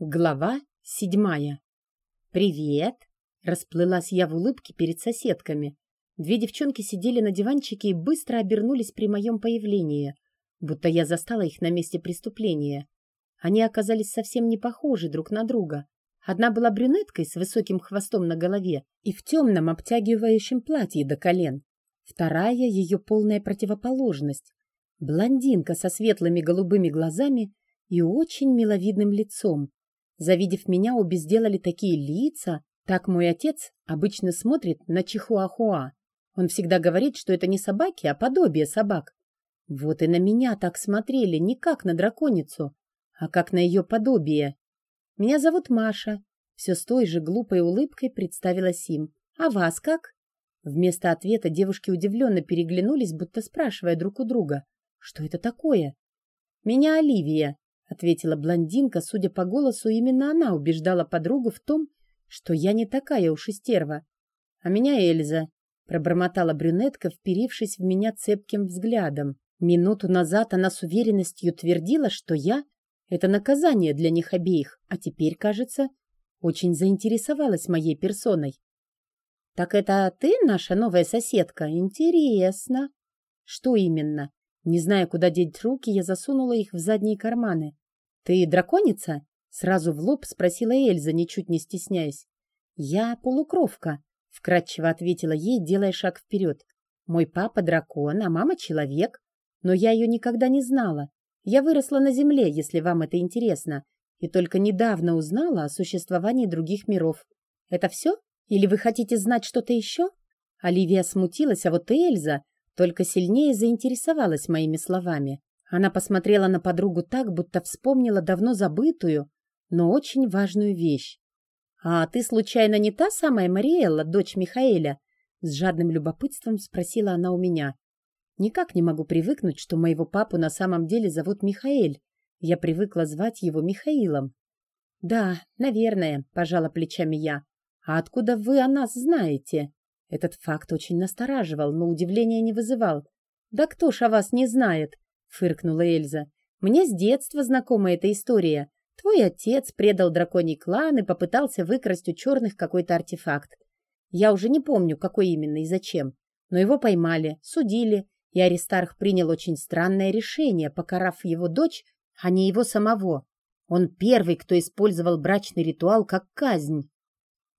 Глава седьмая. «Привет!» — расплылась я в улыбке перед соседками. Две девчонки сидели на диванчике и быстро обернулись при моем появлении, будто я застала их на месте преступления. Они оказались совсем не похожи друг на друга. Одна была брюнеткой с высоким хвостом на голове и в темном обтягивающем платье до колен. Вторая — ее полная противоположность. Блондинка со светлыми голубыми глазами и очень миловидным лицом Завидев меня, обе сделали такие лица. Так мой отец обычно смотрит на чихуахуа. Он всегда говорит, что это не собаки, а подобие собак. Вот и на меня так смотрели, не как на драконицу, а как на ее подобие. Меня зовут Маша. Все с той же глупой улыбкой представилась им. А вас как? Вместо ответа девушки удивленно переглянулись, будто спрашивая друг у друга. Что это такое? Меня Оливия, — ответила блондинка. Судя по голосу, именно она убеждала подругу в том, что я не такая уж и стерва. «А меня Эльза», — пробормотала брюнетка, вперившись в меня цепким взглядом. Минуту назад она с уверенностью твердила, что я — это наказание для них обеих, а теперь, кажется, очень заинтересовалась моей персоной. «Так это ты наша новая соседка? Интересно!» «Что именно?» Не зная, куда деть руки, я засунула их в задние карманы. «Ты драконица?» — сразу в лоб спросила Эльза, ничуть не стесняясь. «Я полукровка», — вкратчиво ответила ей, делая шаг вперед. «Мой папа дракон, а мама человек. Но я ее никогда не знала. Я выросла на земле, если вам это интересно, и только недавно узнала о существовании других миров. Это все? Или вы хотите знать что-то еще?» Оливия смутилась, а вот Эльза только сильнее заинтересовалась моими словами. Она посмотрела на подругу так, будто вспомнила давно забытую, но очень важную вещь. «А ты, случайно, не та самая Мариэлла, дочь Михаэля?» С жадным любопытством спросила она у меня. «Никак не могу привыкнуть, что моего папу на самом деле зовут Михаэль. Я привыкла звать его Михаилом». «Да, наверное», — пожала плечами я. «А откуда вы о нас знаете?» Этот факт очень настораживал, но удивления не вызывал. «Да кто ж о вас не знает?» — фыркнула Эльза. «Мне с детства знакома эта история. Твой отец предал драконий клан и попытался выкрасть у черных какой-то артефакт. Я уже не помню, какой именно и зачем. Но его поймали, судили, и Аристарх принял очень странное решение, покарав его дочь, а не его самого. Он первый, кто использовал брачный ритуал как казнь.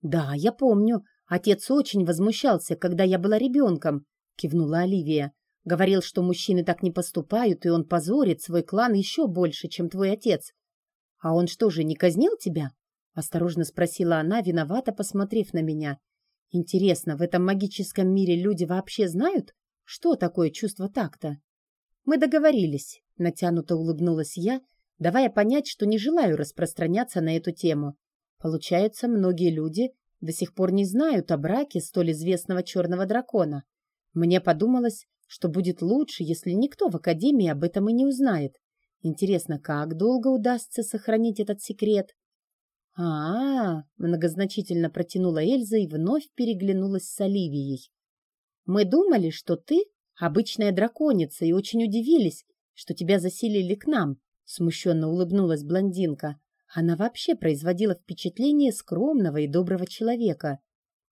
Да, я помню. Отец очень возмущался, когда я была ребенком, кивнула Оливия. Говорил, что мужчины так не поступают, и он позорит свой клан еще больше, чем твой отец. А он что же, не казнил тебя? Осторожно спросила она, виновато посмотрев на меня. Интересно, в этом магическом мире люди вообще знают, что такое чувство такта? Мы договорились, натянуто улыбнулась я, давая понять, что не желаю распространяться на эту тему. Получается, многие люди до сих пор не знают о браке столь известного черного дракона. Мне подумалось, что будет лучше, если никто в Академии об этом и не узнает. Интересно, как долго удастся сохранить этот секрет? а, -а, -а многозначительно протянула Эльза и вновь переглянулась с Оливией. «Мы думали, что ты обычная драконица, и очень удивились, что тебя заселили к нам», смущенно улыбнулась блондинка. Она вообще производила впечатление скромного и доброго человека.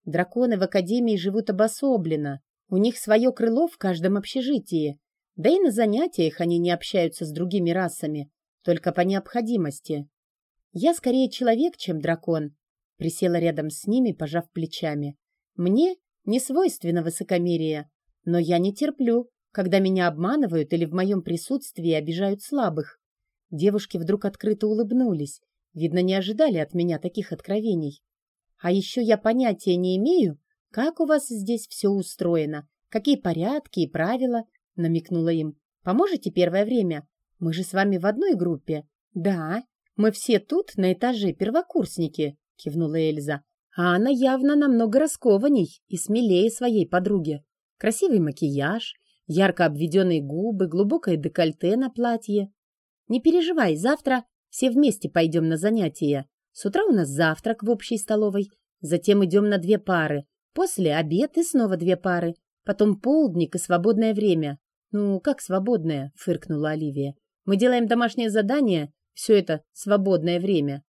Драконы в Академии живут обособленно, у них свое крыло в каждом общежитии. Да и на занятиях они не общаются с другими расами, только по необходимости. Я скорее человек, чем дракон. Присела рядом с ними, пожав плечами. Мне не свойственно высокомерие, но я не терплю, когда меня обманывают или в моем присутствии обижают слабых. Девушки вдруг открыто улыбнулись. Видно, не ожидали от меня таких откровений. А еще я понятия не имею, «Как у вас здесь все устроено? Какие порядки и правила?» — намекнула им. «Поможете первое время? Мы же с вами в одной группе». «Да, мы все тут на этаже первокурсники», — кивнула Эльза. «А она явно намного раскованней и смелее своей подруги. Красивый макияж, ярко обведенные губы, глубокое декольте на платье. Не переживай, завтра все вместе пойдем на занятия. С утра у нас завтрак в общей столовой, затем идем на две пары, После обед и снова две пары. Потом полдник и свободное время. «Ну, как свободное?» — фыркнула Оливия. «Мы делаем домашнее задание, все это свободное время».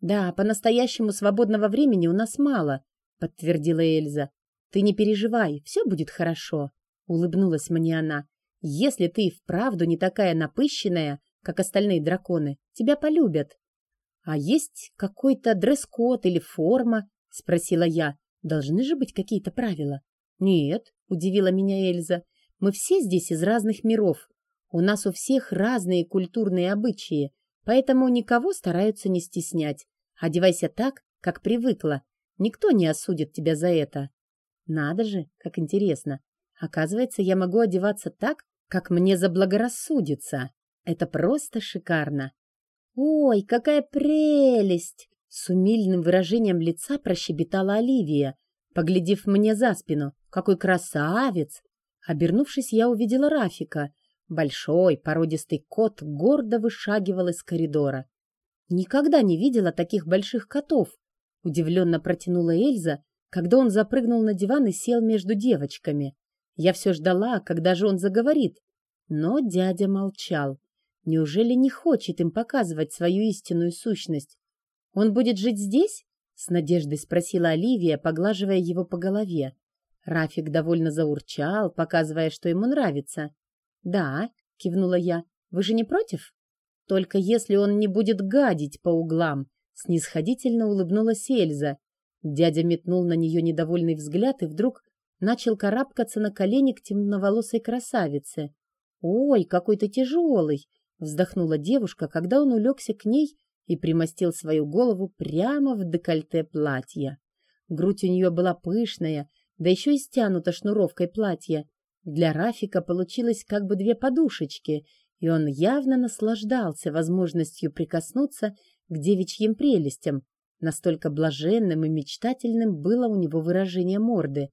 Да, по-настоящему свободного времени у нас мало, подтвердила Эльза. Ты не переживай, все будет хорошо, улыбнулась мне она. Если ты вправду не такая напыщенная, как остальные драконы, тебя полюбят. А есть какой-то дресс-код или форма? спросила я. Должны же быть какие-то правила. Нет, удивила меня Эльза. Мы все здесь из разных миров. У нас у всех разные культурные обычаи, поэтому никого стараются не стеснять. Одевайся так, как привыкла. Никто не осудит тебя за это. Надо же, как интересно. Оказывается, я могу одеваться так, как мне заблагорассудится. Это просто шикарно. Ой, какая прелесть! С умильным выражением лица прощебетала Оливия, поглядев мне за спину. Какой красавец! Обернувшись, я увидела Рафика. Большой породистый кот гордо вышагивал из коридора. Никогда не видела таких больших котов, удивленно протянула Эльза, когда он запрыгнул на диван и сел между девочками. Я все ждала, когда же он заговорит. Но дядя молчал. Неужели не хочет им показывать свою истинную сущность? Он будет жить здесь? С надеждой спросила Оливия, поглаживая его по голове. Рафик довольно заурчал, показывая, что ему нравится. «Да», — кивнула я, — «вы же не против?» «Только если он не будет гадить по углам», — снисходительно улыбнулась Эльза. Дядя метнул на нее недовольный взгляд и вдруг начал карабкаться на колени к темноволосой красавице. «Ой, какой ты тяжелый!» — вздохнула девушка, когда он улегся к ней и примостил свою голову прямо в декольте платья. Грудь у нее была пышная, да еще и стянута шнуровкой платья. Для Рафика получилось как бы две подушечки, и он явно наслаждался возможностью прикоснуться к девичьим прелестям. Настолько блаженным и мечтательным было у него выражение морды.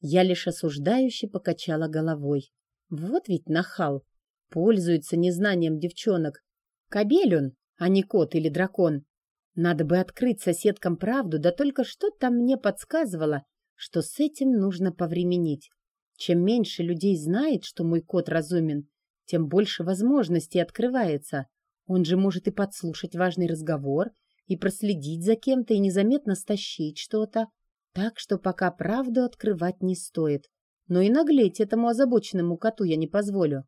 Я лишь осуждающе покачала головой. Вот ведь нахал. Пользуется незнанием девчонок. Кобель он, а не кот или дракон. Надо бы открыть соседкам правду, да только что-то мне подсказывало, что с этим нужно повременить. Чем меньше людей знает, что мой кот разумен, тем больше возможностей открывается. Он же может и подслушать важный разговор, и проследить за кем-то, и незаметно стащить что-то. Так что пока правду открывать не стоит. Но и наглеть этому озабоченному коту я не позволю.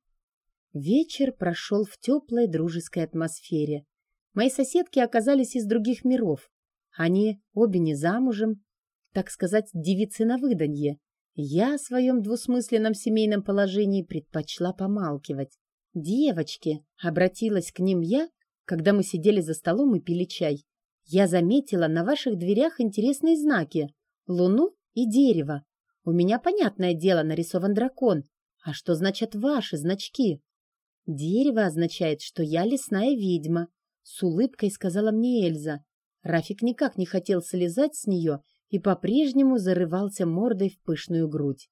Вечер прошел в теплой дружеской атмосфере. Мои соседки оказались из других миров. Они обе не замужем, так сказать, девицы на выданье. Я о своем двусмысленном семейном положении предпочла помалкивать. «Девочки!» — обратилась к ним я, когда мы сидели за столом и пили чай. «Я заметила на ваших дверях интересные знаки — луну и дерево. У меня, понятное дело, нарисован дракон. А что значат ваши значки?» «Дерево означает, что я лесная ведьма», — с улыбкой сказала мне Эльза. Рафик никак не хотел слезать с нее и по-прежнему зарывался мордой в пышную грудь.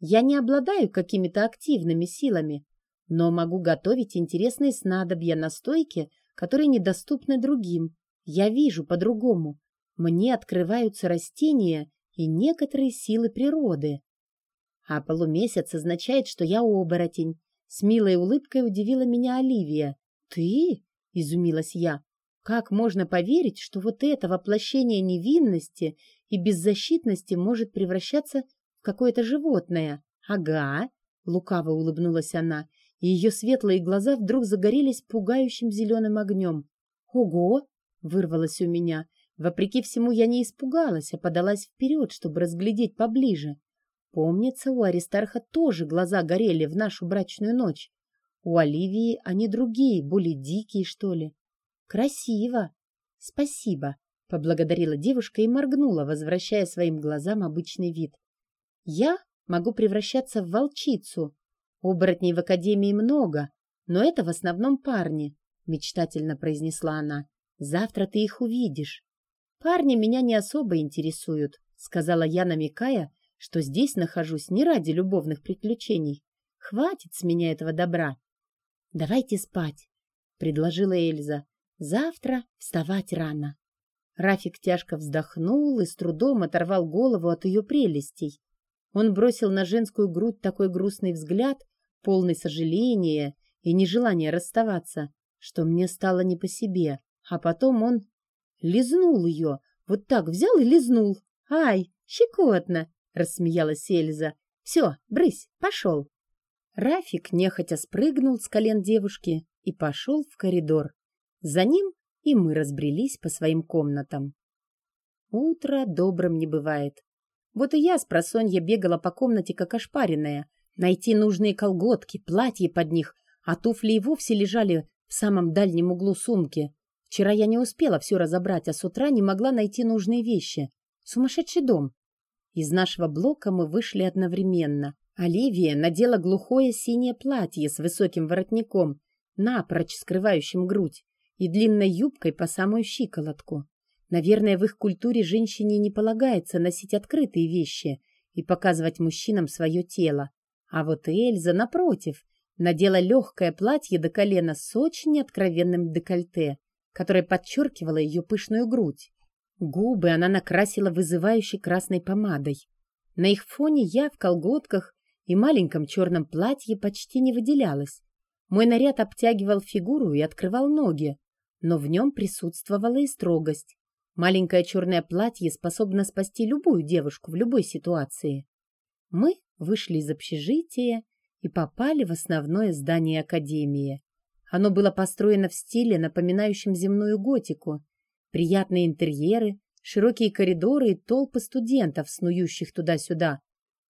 «Я не обладаю какими-то активными силами, но могу готовить интересные снадобья на стойке, которые недоступны другим. Я вижу по-другому. Мне открываются растения и некоторые силы природы. А полумесяц означает, что я оборотень, с милой улыбкой удивила меня Оливия. «Ты?» — изумилась я. «Как можно поверить, что вот это воплощение невинности и беззащитности может превращаться в какое-то животное?» «Ага», — лукаво улыбнулась она, и ее светлые глаза вдруг загорелись пугающим зеленым огнем. «Ого!» — вырвалось у меня. Вопреки всему я не испугалась, а подалась вперед, чтобы разглядеть поближе. Помнится, у Аристарха тоже глаза горели в нашу брачную ночь. У Оливии они другие, более дикие, что ли. Красиво. Спасибо, поблагодарила девушка и моргнула, возвращая своим глазам обычный вид. Я могу превращаться в волчицу. Оборотней в академии много, но это в основном парни, мечтательно произнесла она. Завтра ты их увидишь. Парни меня не особо интересуют, сказала я, намекая, что здесь нахожусь не ради любовных приключений. Хватит с меня этого добра. Давайте спать, предложила Эльза. Завтра вставать рано. Рафик тяжко вздохнул и с трудом оторвал голову от ее прелестей. Он бросил на женскую грудь такой грустный взгляд, полный сожаления и нежелания расставаться, что мне стало не по себе. А потом он Лизнул ее. Вот так взял и лизнул. Ай, щекотно, рассмеялась Эльза. Все, брысь, пошел. Рафик нехотя спрыгнул с колен девушки и пошел в коридор. За ним и мы разбрелись по своим комнатам. Утро добрым не бывает. Вот и я с просонья бегала по комнате, как ошпаренная. Найти нужные колготки, платье под них, а туфли и вовсе лежали в самом дальнем углу сумки. Вчера я не успела все разобрать, а с утра не могла найти нужные вещи. Сумасшедший дом. Из нашего блока мы вышли одновременно. Оливия надела глухое синее платье с высоким воротником, напрочь скрывающим грудь, и длинной юбкой по самую щиколотку. Наверное, в их культуре женщине не полагается носить открытые вещи и показывать мужчинам свое тело. А вот Эльза, напротив, надела легкое платье до колена с очень откровенным декольте, которое подчеркивало ее пышную грудь. Губы она накрасила вызывающей красной помадой. На их фоне я в колготках и маленьком черном платье почти не выделялась. Мой наряд обтягивал фигуру и открывал ноги, но в нем присутствовала и строгость. Маленькое черное платье способно спасти любую девушку в любой ситуации. Мы вышли из общежития и попали в основное здание Академии. Оно было построено в стиле, напоминающем земную готику. Приятные интерьеры, широкие коридоры и толпы студентов, снующих туда-сюда.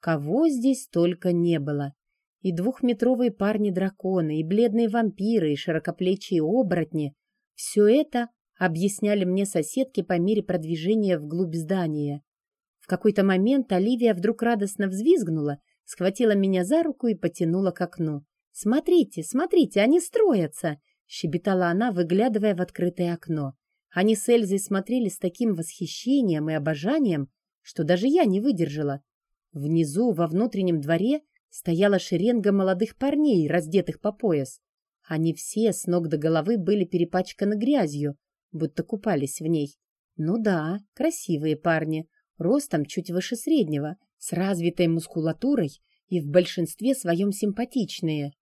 Кого здесь только не было. И двухметровые парни-драконы, и бледные вампиры, и широкоплечие оборотни. Все это объясняли мне соседки по мере продвижения вглубь здания. В какой-то момент Оливия вдруг радостно взвизгнула, схватила меня за руку и потянула к окну. «Смотрите, смотрите, они строятся!» — щебетала она, выглядывая в открытое окно. Они с Эльзой смотрели с таким восхищением и обожанием, что даже я не выдержала. Внизу, во внутреннем дворе, стояла шеренга молодых парней, раздетых по пояс. Они все с ног до головы были перепачканы грязью, будто купались в ней. Ну да, красивые парни, ростом чуть выше среднего, с развитой мускулатурой и в большинстве своем симпатичные.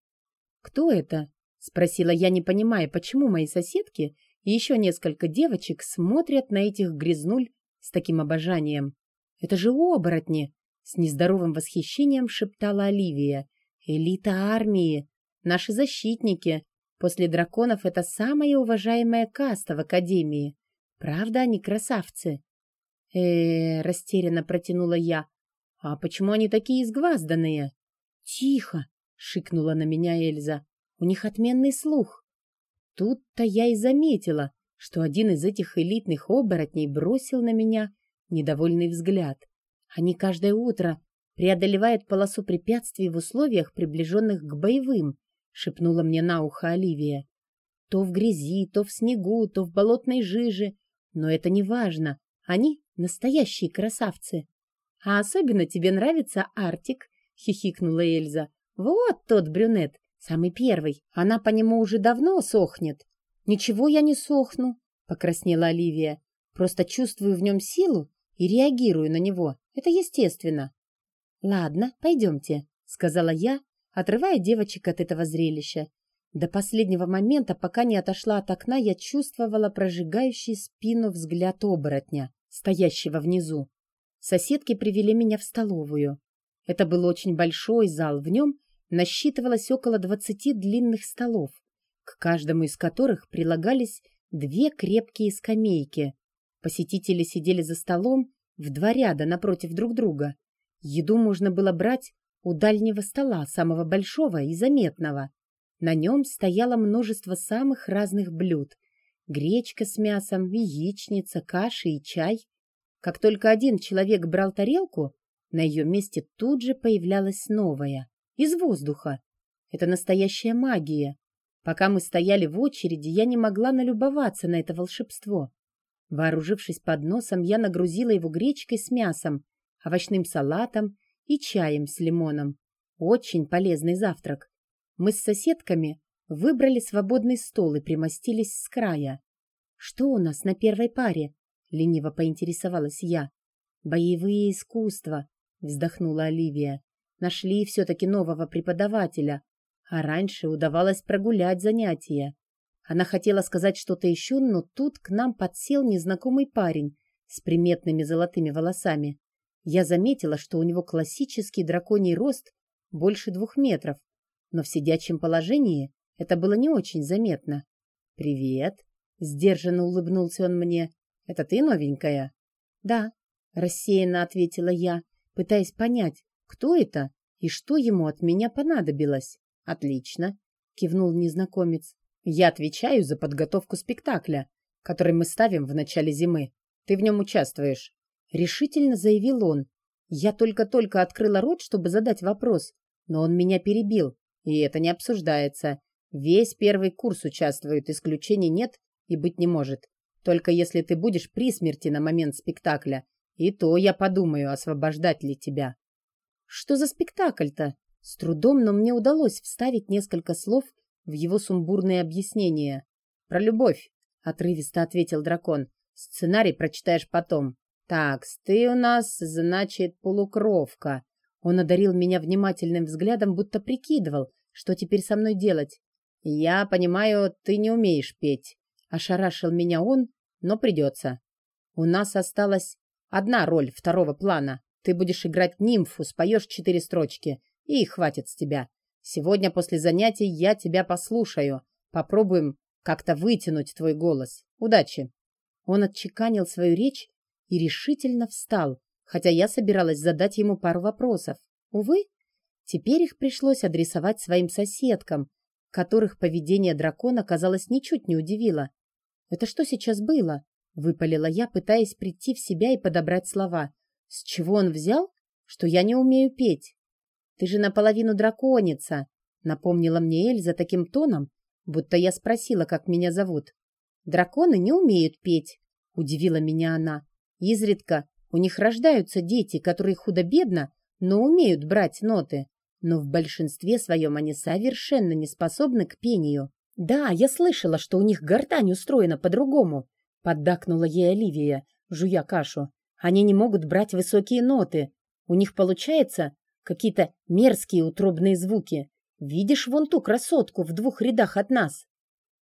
«Кто это?» — спросила я, не понимая, почему мои соседки и еще несколько девочек смотрят на этих грязнуль с таким обожанием. «Это же оборотни!» — с нездоровым восхищением шептала Оливия. «Элита армии! Наши защитники! После драконов это самая уважаемая каста в Академии. Правда, они красавцы?» э растерянно протянула я. «А почему они такие изгвазданные?» «Тихо!» — шикнула на меня Эльза. «У них отменный слух». Тут-то я и заметила, что один из этих элитных оборотней бросил на меня недовольный взгляд. Они каждое утро преодолевают полосу препятствий в условиях, приближенных к боевым, шепнула мне на ухо Оливия. То в грязи, то в снегу, то в болотной жиже. Но это не важно. Они настоящие красавцы. А особенно тебе нравится Артик, хихикнула Эльза. Вот тот брюнет, самый первый. Она по нему уже давно сохнет. Ничего я не сохну, покраснела Оливия. Просто чувствую в нем силу и реагирую на него. Это естественно. Ладно, пойдемте, сказала я, отрывая девочек от этого зрелища. До последнего момента, пока не отошла от окна, я чувствовала прожигающий спину взгляд оборотня, стоящего внизу. Соседки привели меня в столовую. Это был очень большой зал, в нем насчитывалось около двадцати длинных столов, к каждому из которых прилагались две крепкие скамейки. Посетители сидели за столом в два ряда напротив друг друга. Еду можно было брать у дальнего стола, самого большого и заметного. На нем стояло множество самых разных блюд. Гречка с мясом, яичница, каши и чай. Как только один человек брал тарелку, на ее месте тут же появлялась новая, из воздуха. Это настоящая магия. Пока мы стояли в очереди, я не могла налюбоваться на это волшебство. Вооружившись подносом, я нагрузила его гречкой с мясом, овощным салатом и чаем с лимоном. Очень полезный завтрак. Мы с соседками выбрали свободный стол и примостились с края. «Что у нас на первой паре?» — лениво поинтересовалась я. «Боевые искусства», — вздохнула Оливия. «Нашли все-таки нового преподавателя, а раньше удавалось прогулять занятия. Она хотела сказать что-то еще, но тут к нам подсел незнакомый парень с приметными золотыми волосами. Я заметила, что у него классический драконий рост больше двух метров, но в сидячем положении это было не очень заметно. «Привет!» — сдержанно улыбнулся он мне. «Это ты новенькая?» «Да», — рассеянно ответила я, пытаясь понять, кто это и что ему от меня понадобилось. «Отлично», — кивнул незнакомец. «Я отвечаю за подготовку спектакля, который мы ставим в начале зимы. Ты в нем участвуешь», — решительно заявил он. Я только-только открыла рот, чтобы задать вопрос, но он меня перебил, и это не обсуждается. Весь первый курс участвует, исключений нет и быть не может. Только если ты будешь при смерти на момент спектакля, и то я подумаю, освобождать ли тебя. Что за спектакль-то? С трудом, но мне удалось вставить несколько слов в его сумбурные объяснения. Про любовь, отрывисто ответил дракон. Сценарий прочитаешь потом. Так, ты у нас, значит, полукровка. Он одарил меня внимательным взглядом, будто прикидывал, что теперь со мной делать. Я понимаю, ты не умеешь петь. Ошарашил меня он, но придется. У нас осталась одна роль второго плана. Ты будешь играть нимфу, споешь четыре строчки, и хватит с тебя. Сегодня после занятий я тебя послушаю. Попробуем как-то вытянуть твой голос. Удачи!» Он отчеканил свою речь и решительно встал, хотя я собиралась задать ему пару вопросов. Увы, теперь их пришлось адресовать своим соседкам, которых поведение дракона, казалось, ничуть не удивило. «Это что сейчас было?» — выпалила я, пытаясь прийти в себя и подобрать слова. С чего он взял, что я не умею петь? Ты же наполовину драконица, напомнила мне Эльза таким тоном, будто я спросила, как меня зовут. Драконы не умеют петь, удивила меня она. Изредка у них рождаются дети, которые худо-бедно, но умеют брать ноты. Но в большинстве своем они совершенно не способны к пению. Да, я слышала, что у них гортань устроена по-другому, поддакнула ей Оливия, жуя кашу. Они не могут брать высокие ноты. У них получается какие-то мерзкие утробные звуки. Видишь вон ту красотку в двух рядах от нас?»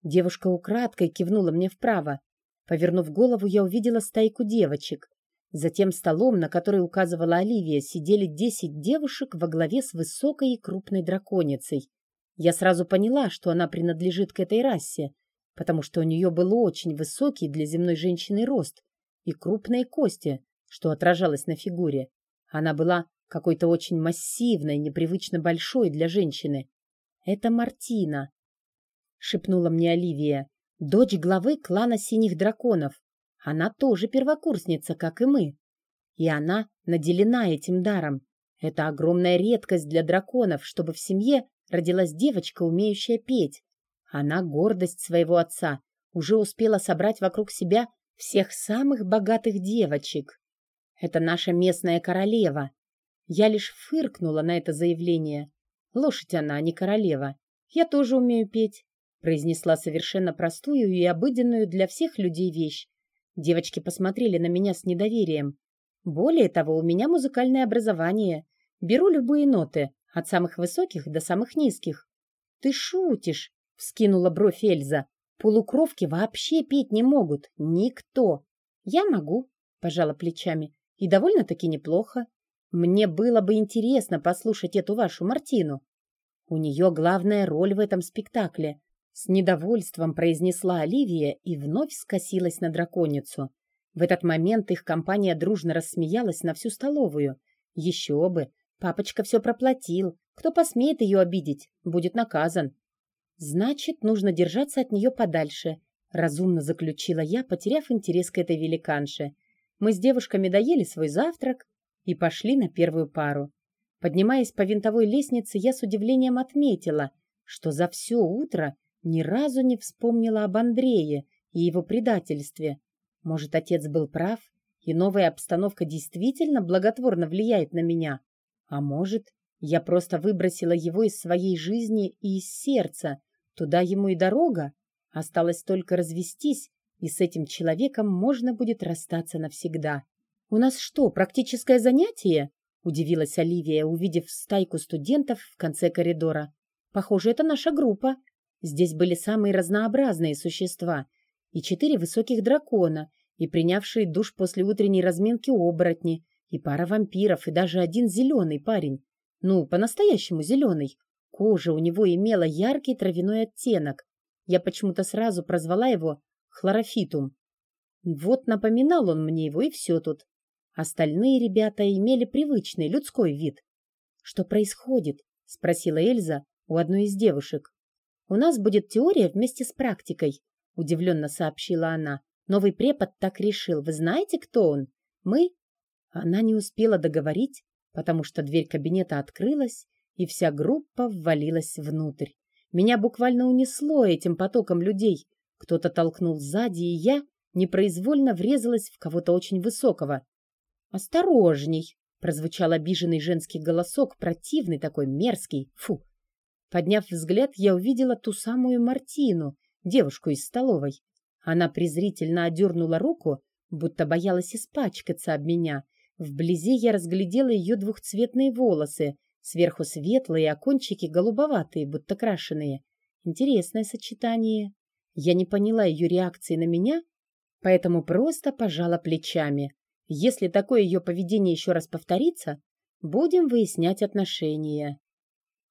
Девушка украдкой кивнула мне вправо. Повернув голову, я увидела стайку девочек. За тем столом, на который указывала Оливия, сидели десять девушек во главе с высокой и крупной драконицей. Я сразу поняла, что она принадлежит к этой расе, потому что у нее был очень высокий для земной женщины рост и крупные кости, что отражалось на фигуре. Она была какой-то очень массивной, непривычно большой для женщины. «Это Мартина», — шепнула мне Оливия, дочь главы клана Синих Драконов. Она тоже первокурсница, как и мы. И она наделена этим даром. Это огромная редкость для драконов, чтобы в семье родилась девочка, умеющая петь. Она гордость своего отца, уже успела собрать вокруг себя всех самых богатых девочек. Это наша местная королева. Я лишь фыркнула на это заявление. Лошадь она, а не королева. Я тоже умею петь, произнесла совершенно простую и обыденную для всех людей вещь. Девочки посмотрели на меня с недоверием. Более того, у меня музыкальное образование. Беру любые ноты, от самых высоких до самых низких. Ты шутишь, вскинула бровь Эльза. Полукровки вообще петь не могут. Никто. Я могу, пожала плечами. И довольно-таки неплохо. Мне было бы интересно послушать эту вашу Мартину. У нее главная роль в этом спектакле. С недовольством произнесла Оливия и вновь скосилась на драконицу. В этот момент их компания дружно рассмеялась на всю столовую. Еще бы! Папочка все проплатил. Кто посмеет ее обидеть, будет наказан. Значит, нужно держаться от нее подальше, разумно заключила я, потеряв интерес к этой великанше. Мы с девушками доели свой завтрак и пошли на первую пару. Поднимаясь по винтовой лестнице, я с удивлением отметила, что за все утро ни разу не вспомнила об Андрее и его предательстве. Может, отец был прав, и новая обстановка действительно благотворно влияет на меня. А может, я просто выбросила его из своей жизни и из сердца. Туда ему и дорога. Осталось только развестись и с этим человеком можно будет расстаться навсегда. «У нас что, практическое занятие?» — удивилась Оливия, увидев стайку студентов в конце коридора. «Похоже, это наша группа». Здесь были самые разнообразные существа. И четыре высоких дракона, и принявшие душ после утренней разминки оборотни, и пара вампиров, и даже один зеленый парень. Ну, по-настоящему зеленый. Кожа у него имела яркий травяной оттенок. Я почему-то сразу прозвала его хлорофитум. Вот напоминал он мне его, и все тут. Остальные ребята имели привычный людской вид. «Что происходит?» — спросила Эльза у одной из девушек. «У нас будет теория вместе с практикой», — удивленно сообщила она. «Новый препод так решил. Вы знаете, кто он? Мы?» Она не успела договорить, потому что дверь кабинета открылась, и вся группа ввалилась внутрь. Меня буквально унесло этим потоком людей. Кто-то толкнул сзади, и я непроизвольно врезалась в кого-то очень высокого. «Осторожней!» — прозвучал обиженный женский голосок, противный такой, мерзкий. Фу! Подняв взгляд, я увидела ту самую Мартину, девушку из столовой. Она презрительно одернула руку, будто боялась испачкаться об меня. Вблизи я разглядела ее двухцветные волосы, сверху светлые, а кончики голубоватые, будто крашеные. Интересное сочетание. Я не поняла ее реакции на меня, поэтому просто пожала плечами. Если такое ее поведение еще раз повторится, будем выяснять отношения.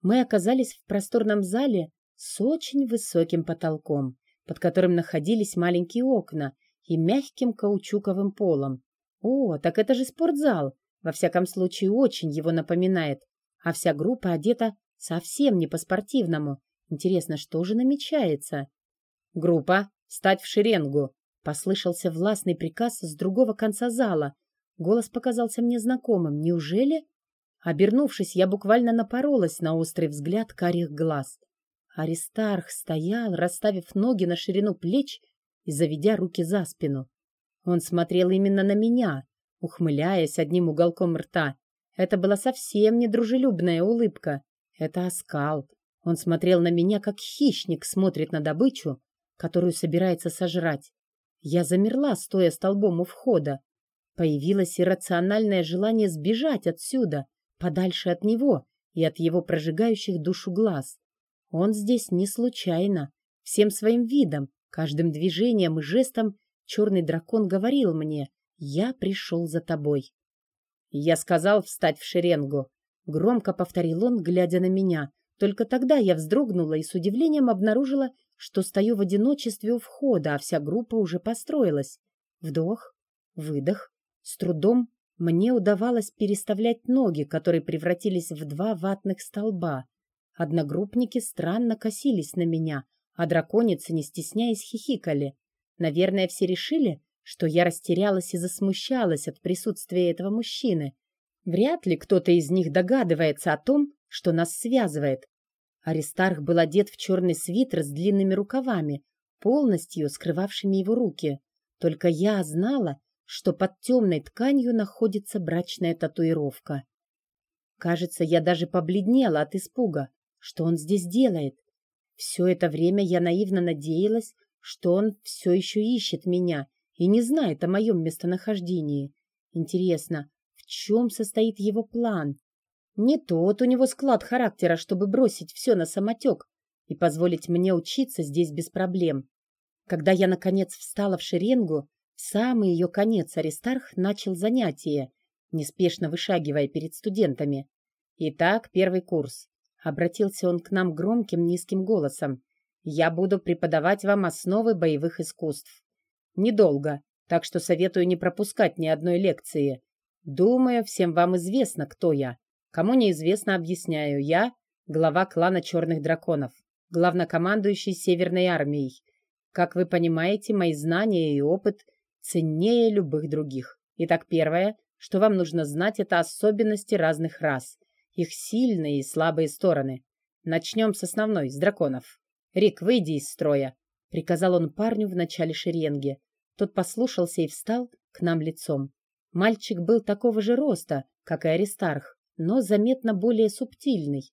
Мы оказались в просторном зале с очень высоким потолком, под которым находились маленькие окна и мягким каучуковым полом. О, так это же спортзал. Во всяком случае, очень его напоминает. А вся группа одета совсем не по-спортивному. Интересно, что же намечается? Группа, встать в шеренгу, Послышался властный приказ с другого конца зала. Голос показался мне знакомым. Неужели? Обернувшись, я буквально напоролась на острый взгляд карих глаз. Аристарх стоял, расставив ноги на ширину плеч и заведя руки за спину. Он смотрел именно на меня, ухмыляясь одним уголком рта. Это была совсем не дружелюбная улыбка. Это оскал. Он смотрел на меня, как хищник смотрит на добычу, которую собирается сожрать. Я замерла, стоя столбом у входа. Появилось иррациональное желание сбежать отсюда, подальше от него и от его прожигающих душу глаз. Он здесь не случайно. Всем своим видом, каждым движением и жестом черный дракон говорил мне «Я пришел за тобой». Я сказал встать в шеренгу. Громко повторил он, глядя на меня. Только тогда я вздрогнула и с удивлением обнаружила, что стою в одиночестве у входа, а вся группа уже построилась. Вдох, выдох. С трудом мне удавалось переставлять ноги, которые превратились в два ватных столба. Одногруппники странно косились на меня, а драконицы, не стесняясь, хихикали. Наверное, все решили, что я растерялась и засмущалась от присутствия этого мужчины. Вряд ли кто-то из них догадывается о том, что нас связывает. Аристарх был одет в черный свитер с длинными рукавами, полностью скрывавшими его руки. Только я знала, что под темной тканью находится брачная татуировка. Кажется, я даже побледнела от испуга. Что он здесь делает? Все это время я наивно надеялась, что он все еще ищет меня и не знает о моем местонахождении. Интересно, в чем состоит его план? Не тот у него склад характера, чтобы бросить все на самотек и позволить мне учиться здесь без проблем. Когда я, наконец, встала в шеренгу, в самый ее конец Аристарх начал занятие, неспешно вышагивая перед студентами. «Итак, первый курс», — обратился он к нам громким низким голосом. «Я буду преподавать вам основы боевых искусств. Недолго, так что советую не пропускать ни одной лекции. Думаю, всем вам известно, кто я. Кому неизвестно, объясняю. Я — глава клана Черных Драконов, главнокомандующий Северной армией. Как вы понимаете, мои знания и опыт ценнее любых других. Итак, первое, что вам нужно знать, это особенности разных рас, их сильные и слабые стороны. Начнем с основной, с драконов. «Рик, выйди из строя», — приказал он парню в начале шеренги. Тот послушался и встал к нам лицом. Мальчик был такого же роста, как и Аристарх, но заметно более субтильный.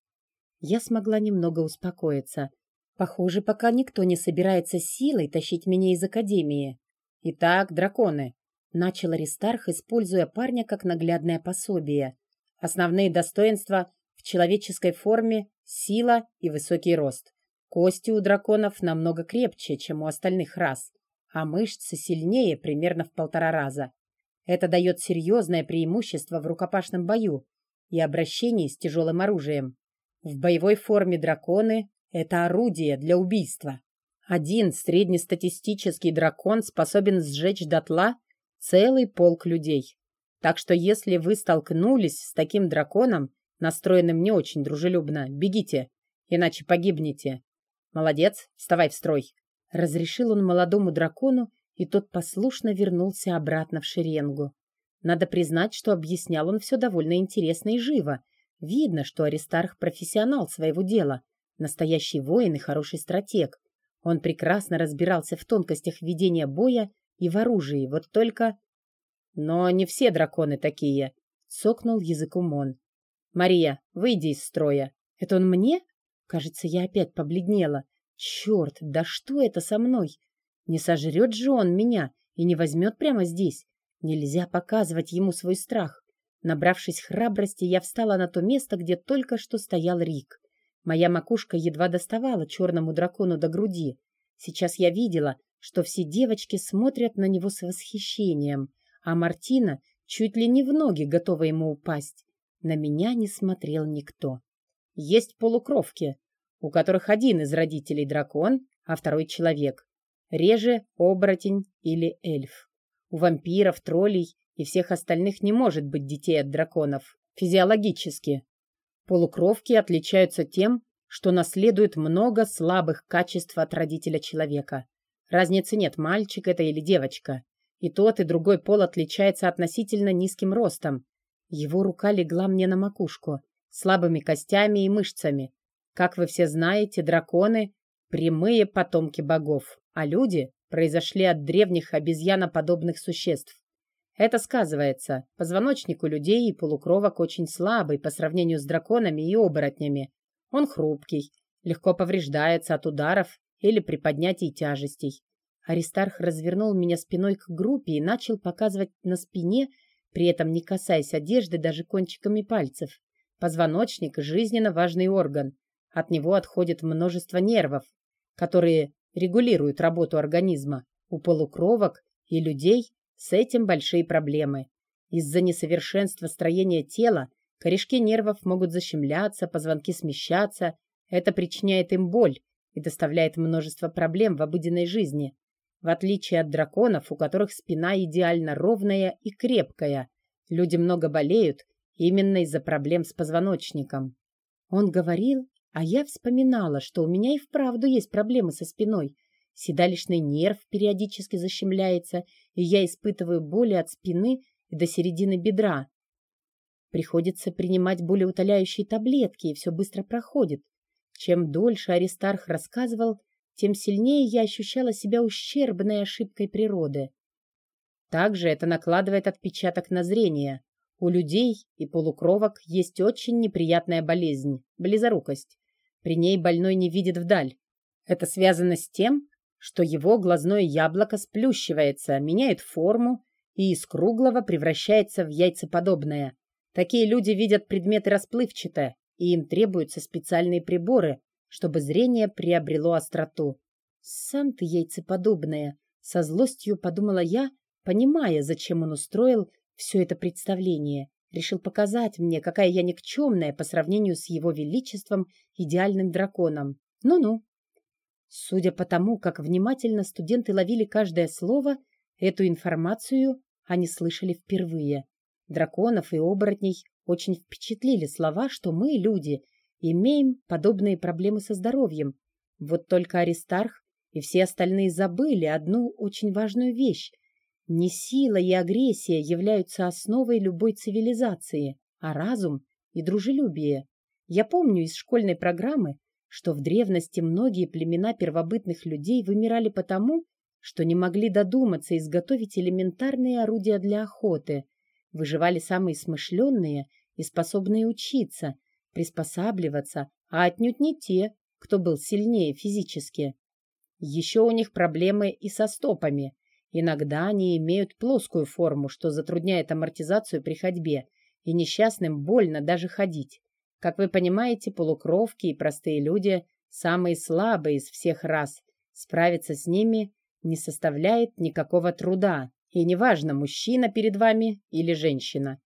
Я смогла немного успокоиться. Похоже, пока никто не собирается силой тащить меня из академии. Итак, драконы. Начал Аристарх, используя парня как наглядное пособие. Основные достоинства в человеческой форме – сила и высокий рост. Кости у драконов намного крепче, чем у остальных рас, а мышцы сильнее примерно в полтора раза. Это дает серьезное преимущество в рукопашном бою и обращении с тяжелым оружием. В боевой форме драконы – это орудие для убийства. Один среднестатистический дракон способен сжечь дотла целый полк людей. Так что если вы столкнулись с таким драконом, настроенным не очень дружелюбно, бегите, иначе погибнете. Молодец, вставай в строй. Разрешил он молодому дракону, и тот послушно вернулся обратно в шеренгу. Надо признать, что объяснял он все довольно интересно и живо. Видно, что Аристарх профессионал своего дела, настоящий воин и хороший стратег. Он прекрасно разбирался в тонкостях ведения боя и в оружии, вот только... Но не все драконы такие, — цокнул языком он. Мария, выйди из строя. Это он мне? Кажется, я опять побледнела. Черт, да что это со мной? Не сожрет же он меня и не возьмет прямо здесь. Нельзя показывать ему свой страх. Набравшись храбрости, я встала на то место, где только что стоял Рик. Моя макушка едва доставала черному дракону до груди. Сейчас я видела, что все девочки смотрят на него с восхищением, а Мартина чуть ли не в ноги готова ему упасть. На меня не смотрел никто. Есть полукровки, у которых один из родителей дракон, а второй человек. Реже оборотень или эльф. У вампиров, троллей и всех остальных не может быть детей от драконов. Физиологически. Полукровки отличаются тем, что наследуют много слабых качеств от родителя человека. Разницы нет, мальчик это или девочка. И тот, и другой пол отличается относительно низким ростом. Его рука легла мне на макушку, слабыми костями и мышцами. Как вы все знаете, драконы – прямые потомки богов, а люди произошли от древних обезьяноподобных существ. Это сказывается. Позвоночник у людей и полукровок очень слабый по сравнению с драконами и оборотнями. Он хрупкий, легко повреждается от ударов или при поднятии тяжестей. Аристарх развернул меня спиной к группе и начал показывать на спине, при этом не касаясь одежды даже кончиками пальцев. Позвоночник – жизненно важный орган. От него отходит множество нервов, которые регулируют работу организма. У полукровок и людей с этим большие проблемы. Из-за несовершенства строения тела корешки нервов могут защемляться, позвонки смещаться. Это причиняет им боль и доставляет множество проблем в обыденной жизни. В отличие от драконов, у которых спина идеально ровная и крепкая, люди много болеют именно из-за проблем с позвоночником. Он говорил, а я вспоминала, что у меня и вправду есть проблемы со спиной. Седалищный нерв периодически защемляется, и я испытываю боли от спины и до середины бедра. Приходится принимать болеутоляющие таблетки, и все быстро проходит. Чем дольше Аристарх рассказывал, тем сильнее я ощущала себя ущербной ошибкой природы. Также это накладывает отпечаток на зрение. У людей и полукровок есть очень неприятная болезнь – близорукость. При ней больной не видит вдаль. Это связано с тем, что его глазное яблоко сплющивается, меняет форму и из круглого превращается в яйцеподобное. Такие люди видят предметы расплывчато, и им требуются специальные приборы, чтобы зрение приобрело остроту. «Сам ты яйцеподобное!» — со злостью подумала я, понимая, зачем он устроил все это представление. Решил показать мне, какая я никчемная по сравнению с его величеством идеальным драконом. Ну-ну, Судя по тому, как внимательно студенты ловили каждое слово, эту информацию они слышали впервые. Драконов и оборотней очень впечатлили слова, что мы, люди, имеем подобные проблемы со здоровьем. Вот только Аристарх и все остальные забыли одну очень важную вещь. Не сила и агрессия являются основой любой цивилизации, а разум и дружелюбие. Я помню из школьной программы, что в древности многие племена первобытных людей вымирали потому, что не могли додуматься изготовить элементарные орудия для охоты. Выживали самые смышленные и способные учиться, приспосабливаться, а отнюдь не те, кто был сильнее физически. Еще у них проблемы и со стопами. Иногда они имеют плоскую форму, что затрудняет амортизацию при ходьбе, и несчастным больно даже ходить. Как вы понимаете, полукровки и простые люди самые слабые из всех рас. Справиться с ними не составляет никакого труда. И неважно, мужчина перед вами или женщина.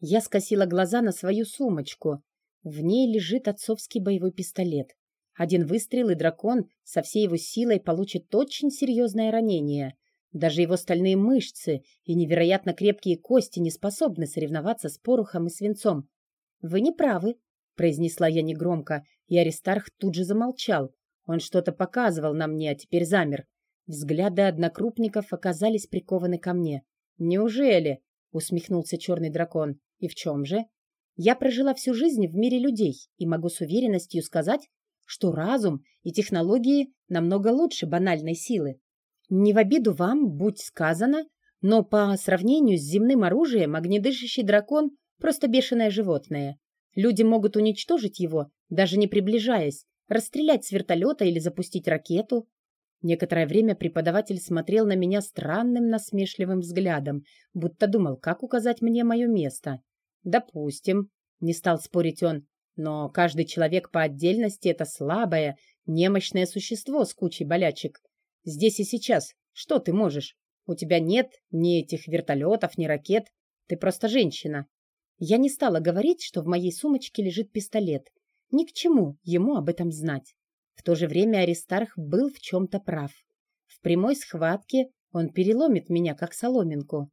Я скосила глаза на свою сумочку. В ней лежит отцовский боевой пистолет. Один выстрел, и дракон со всей его силой получит очень серьезное ранение. Даже его стальные мышцы и невероятно крепкие кости не способны соревноваться с порохом и свинцом. «Вы не правы», — произнесла я негромко, и Аристарх тут же замолчал. Он что-то показывал на мне, а теперь замер. Взгляды однокрупников оказались прикованы ко мне. «Неужели?» — усмехнулся черный дракон. «И в чем же?» «Я прожила всю жизнь в мире людей и могу с уверенностью сказать, что разум и технологии намного лучше банальной силы. Не в обиду вам, будь сказано, но по сравнению с земным оружием огнедышащий дракон — просто бешеное животное. Люди могут уничтожить его, даже не приближаясь, расстрелять с вертолета или запустить ракету. Некоторое время преподаватель смотрел на меня странным насмешливым взглядом, будто думал, как указать мне мое место. «Допустим», — не стал спорить он, «но каждый человек по отдельности — это слабое, немощное существо с кучей болячек. Здесь и сейчас что ты можешь? У тебя нет ни этих вертолетов, ни ракет. Ты просто женщина». Я не стала говорить, что в моей сумочке лежит пистолет. Ни к чему ему об этом знать. В то же время Аристарх был в чем-то прав. В прямой схватке он переломит меня, как соломинку.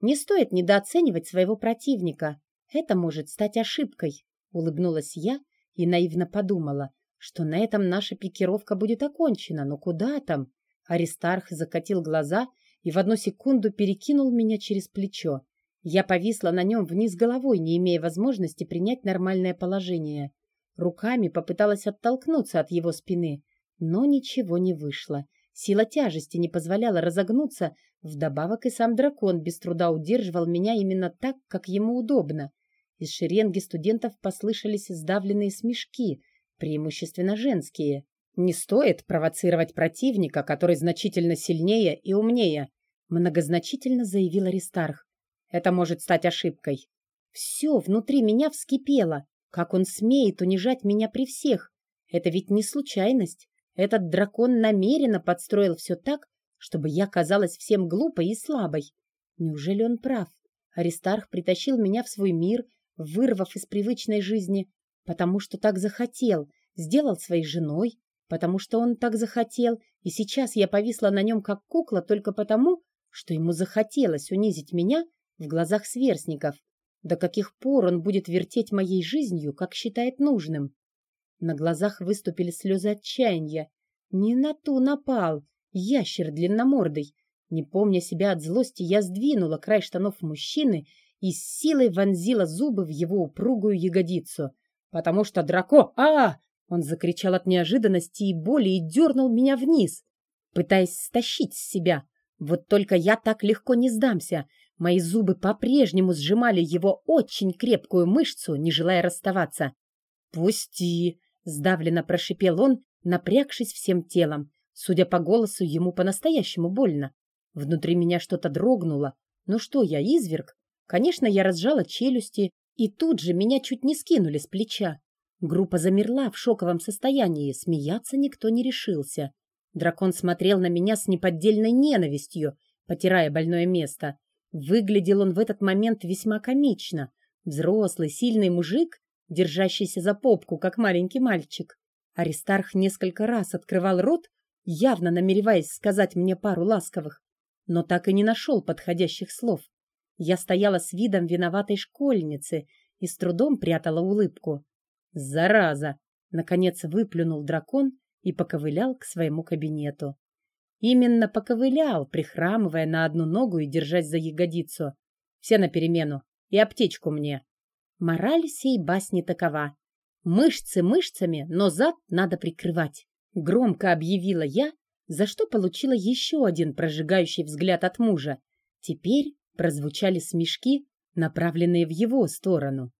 Не стоит недооценивать своего противника. Это может стать ошибкой, улыбнулась я и наивно подумала, что на этом наша пикировка будет окончена. Но куда там? Аристарх закатил глаза и в одну секунду перекинул меня через плечо. Я повисла на нем вниз головой, не имея возможности принять нормальное положение. Руками попыталась оттолкнуться от его спины, но ничего не вышло. Сила тяжести не позволяла разогнуться, вдобавок и сам дракон без труда удерживал меня именно так, как ему удобно. Из шеренги студентов послышались сдавленные смешки, преимущественно женские. «Не стоит провоцировать противника, который значительно сильнее и умнее», многозначительно заявил Аристарх. «Это может стать ошибкой». Все внутри меня вскипело. Как он смеет унижать меня при всех? Это ведь не случайность. Этот дракон намеренно подстроил все так, чтобы я казалась всем глупой и слабой. Неужели он прав? Аристарх притащил меня в свой мир, вырвав из привычной жизни, потому что так захотел, сделал своей женой, потому что он так захотел, и сейчас я повисла на нем как кукла только потому, что ему захотелось унизить меня в глазах сверстников. До каких пор он будет вертеть моей жизнью, как считает нужным? На глазах выступили слезы отчаяния. Не на ту напал, ящер длинномордый. Не помня себя от злости, я сдвинула край штанов мужчины и с силой вонзила зубы в его упругую ягодицу. Потому что драко... а Он закричал от неожиданности и боли и дернул меня вниз, пытаясь стащить с себя. Вот только я так легко не сдамся. Мои зубы по-прежнему сжимали его очень крепкую мышцу, не желая расставаться. «Пусти!» — сдавленно прошипел он, напрягшись всем телом. Судя по голосу, ему по-настоящему больно. Внутри меня что-то дрогнуло. Ну что я, изверг? Конечно, я разжала челюсти, и тут же меня чуть не скинули с плеча. Группа замерла в шоковом состоянии, смеяться никто не решился. Дракон смотрел на меня с неподдельной ненавистью, потирая больное место. Выглядел он в этот момент весьма комично. Взрослый, сильный мужик, держащийся за попку, как маленький мальчик. Аристарх несколько раз открывал рот, явно намереваясь сказать мне пару ласковых, но так и не нашел подходящих слов. Я стояла с видом виноватой школьницы и с трудом прятала улыбку. «Зараза!» — наконец выплюнул дракон и поковылял к своему кабинету. Именно поковылял, прихрамывая на одну ногу и держась за ягодицу. Все на перемену. И аптечку мне. Мораль сей басни такова. Мышцы мышцами, но зад надо прикрывать. Громко объявила я, за что получила еще один прожигающий взгляд от мужа. Теперь прозвучали смешки, направленные в его сторону.